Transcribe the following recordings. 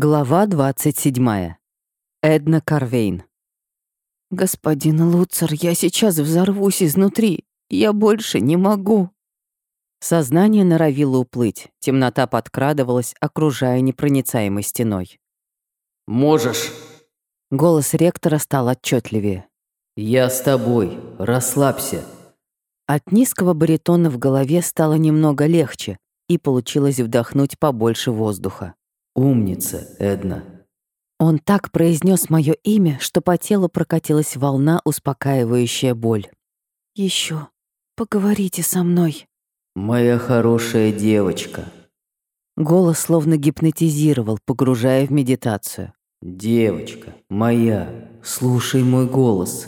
Глава 27. Эдна Карвейн. «Господин Луцер, я сейчас взорвусь изнутри. Я больше не могу». Сознание норовило уплыть. Темнота подкрадывалась, окружая непроницаемой стеной. «Можешь». Голос ректора стал отчетливее. «Я с тобой. Расслабься». От низкого баритона в голове стало немного легче, и получилось вдохнуть побольше воздуха. «Умница, Эдна». Он так произнес мое имя, что по телу прокатилась волна, успокаивающая боль. Еще поговорите со мной. Моя хорошая девочка. Голос словно гипнотизировал, погружая в медитацию. Девочка, моя, слушай мой голос.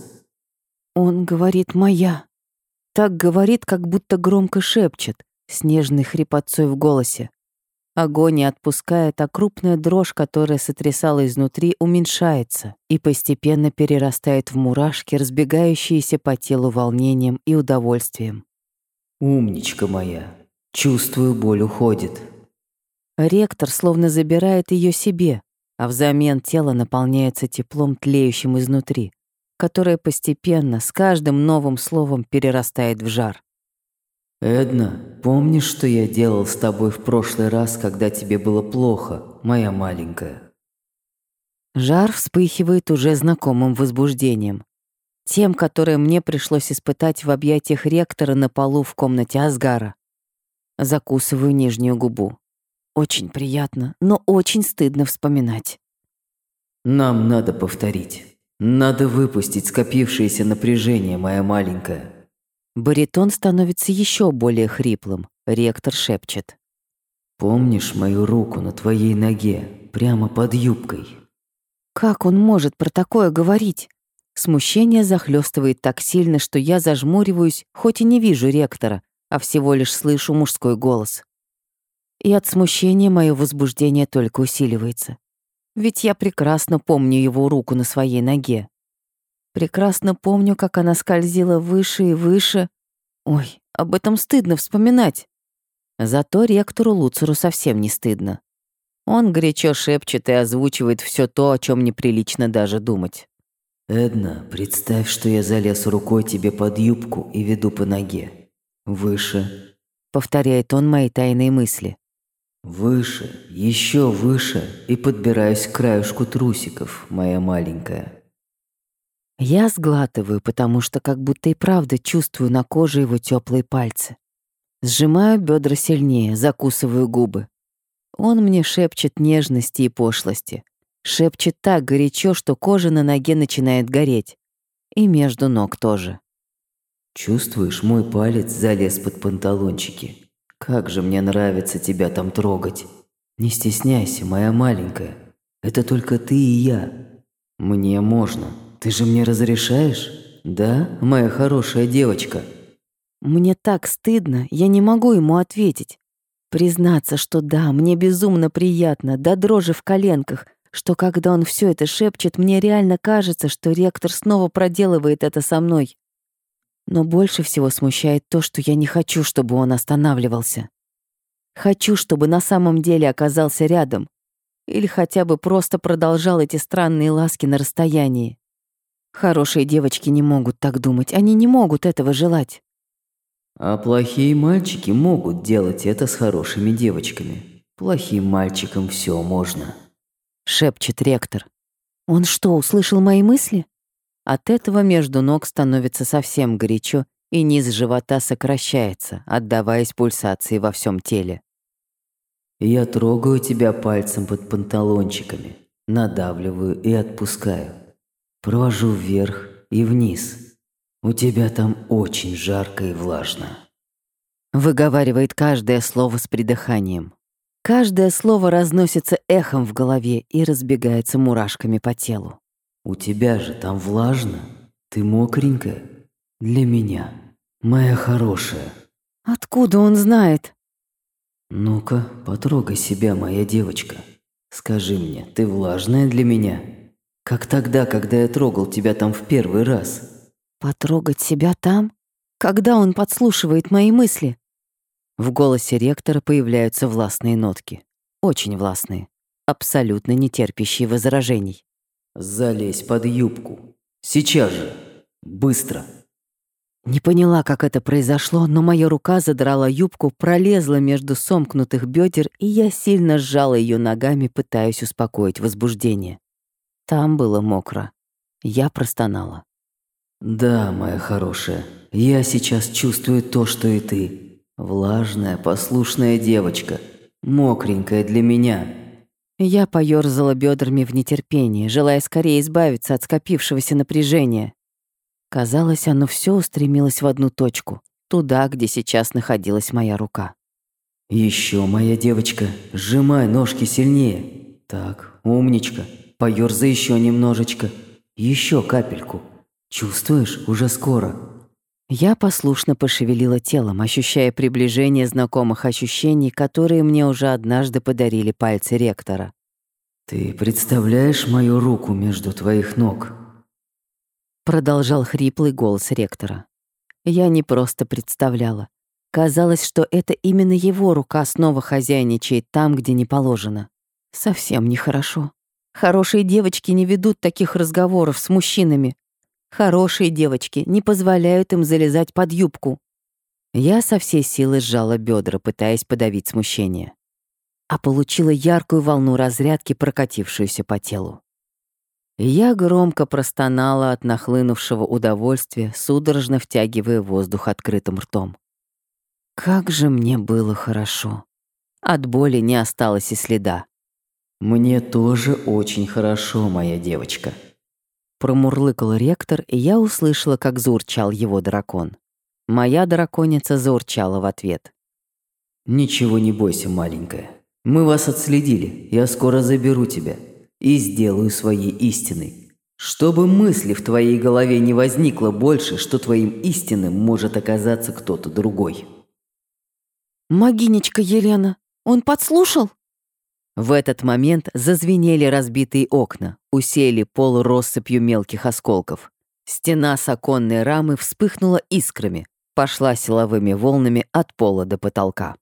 Он говорит «моя». Так говорит, как будто громко шепчет, с нежной хрипотцой в голосе. Огонь не отпускает, а крупная дрожь, которая сотрясала изнутри, уменьшается и постепенно перерастает в мурашки, разбегающиеся по телу волнением и удовольствием. «Умничка моя, чувствую, боль уходит». Ректор словно забирает ее себе, а взамен тело наполняется теплом, тлеющим изнутри, которое постепенно, с каждым новым словом перерастает в жар. «Эдна, помнишь, что я делал с тобой в прошлый раз, когда тебе было плохо, моя маленькая?» Жар вспыхивает уже знакомым возбуждением. Тем, которое мне пришлось испытать в объятиях ректора на полу в комнате Асгара. Закусываю нижнюю губу. Очень приятно, но очень стыдно вспоминать. «Нам надо повторить. Надо выпустить скопившееся напряжение, моя маленькая». Баритон становится еще более хриплым. Ректор шепчет. «Помнишь мою руку на твоей ноге, прямо под юбкой?» Как он может про такое говорить? Смущение захлестывает так сильно, что я зажмуриваюсь, хоть и не вижу ректора, а всего лишь слышу мужской голос. И от смущения мое возбуждение только усиливается. Ведь я прекрасно помню его руку на своей ноге. Прекрасно помню, как она скользила выше и выше. Ой, об этом стыдно вспоминать. Зато ректору Луцеру совсем не стыдно. Он горячо шепчет и озвучивает все то, о чем неприлично даже думать. «Эдна, представь, что я залез рукой тебе под юбку и веду по ноге. Выше». Повторяет он мои тайные мысли. «Выше, еще выше и подбираюсь к краюшку трусиков, моя маленькая». Я сглатываю, потому что как будто и правда чувствую на коже его теплые пальцы. Сжимаю бедра сильнее, закусываю губы. Он мне шепчет нежности и пошлости. Шепчет так горячо, что кожа на ноге начинает гореть. И между ног тоже. Чувствуешь, мой палец залез под панталончики. Как же мне нравится тебя там трогать. Не стесняйся, моя маленькая. Это только ты и я. Мне можно. Ты же мне разрешаешь? Да, моя хорошая девочка?» Мне так стыдно, я не могу ему ответить. Признаться, что да, мне безумно приятно, до дрожи в коленках, что когда он все это шепчет, мне реально кажется, что ректор снова проделывает это со мной. Но больше всего смущает то, что я не хочу, чтобы он останавливался. Хочу, чтобы на самом деле оказался рядом. Или хотя бы просто продолжал эти странные ласки на расстоянии. Хорошие девочки не могут так думать, они не могут этого желать. А плохие мальчики могут делать это с хорошими девочками. Плохим мальчикам все можно. Шепчет ректор. Он что, услышал мои мысли? От этого между ног становится совсем горячо, и низ живота сокращается, отдаваясь пульсации во всем теле. Я трогаю тебя пальцем под панталончиками, надавливаю и отпускаю. Провожу вверх и вниз. У тебя там очень жарко и влажно. Выговаривает каждое слово с придыханием. Каждое слово разносится эхом в голове и разбегается мурашками по телу. У тебя же там влажно. Ты мокренькая. Для меня. Моя хорошая. Откуда он знает? Ну-ка, потрогай себя, моя девочка. Скажи мне, ты влажная для меня? Как тогда, когда я трогал тебя там в первый раз. Потрогать себя там? Когда он подслушивает мои мысли? В голосе ректора появляются властные нотки. Очень властные. абсолютно не терпящий возражений. «Залезь под юбку. Сейчас же. Быстро». Не поняла, как это произошло, но моя рука задрала юбку, пролезла между сомкнутых бедер, и я сильно сжала ее ногами, пытаясь успокоить возбуждение. Там было мокро. Я простонала. «Да, моя хорошая, я сейчас чувствую то, что и ты. Влажная, послушная девочка, мокренькая для меня». Я поёрзала бедрами в нетерпении, желая скорее избавиться от скопившегося напряжения. Казалось, оно все устремилось в одну точку, туда, где сейчас находилась моя рука. Еще, моя девочка, сжимай ножки сильнее. Так, умничка. Поёрзай еще немножечко. Еще капельку. Чувствуешь, уже скоро. Я послушно пошевелила телом, ощущая приближение знакомых ощущений, которые мне уже однажды подарили пальцы ректора. «Ты представляешь мою руку между твоих ног?» Продолжал хриплый голос ректора. Я не просто представляла. Казалось, что это именно его рука снова хозяйничает там, где не положено. Совсем нехорошо. Хорошие девочки не ведут таких разговоров с мужчинами. Хорошие девочки не позволяют им залезать под юбку. Я со всей силы сжала бедра, пытаясь подавить смущение. А получила яркую волну разрядки, прокатившуюся по телу. Я громко простонала от нахлынувшего удовольствия, судорожно втягивая воздух открытым ртом. Как же мне было хорошо. От боли не осталось и следа. «Мне тоже очень хорошо, моя девочка», Промурлыкал ректор, и я услышала, как заурчал его дракон. Моя драконица заурчала в ответ. «Ничего не бойся, маленькая. Мы вас отследили. Я скоро заберу тебя и сделаю своей истиной. Чтобы мысли в твоей голове не возникло больше, что твоим истинным может оказаться кто-то другой. «Могинечка Елена, он подслушал?» В этот момент зазвенели разбитые окна, усеяли пол россыпью мелких осколков. Стена с оконной рамы вспыхнула искрами, пошла силовыми волнами от пола до потолка.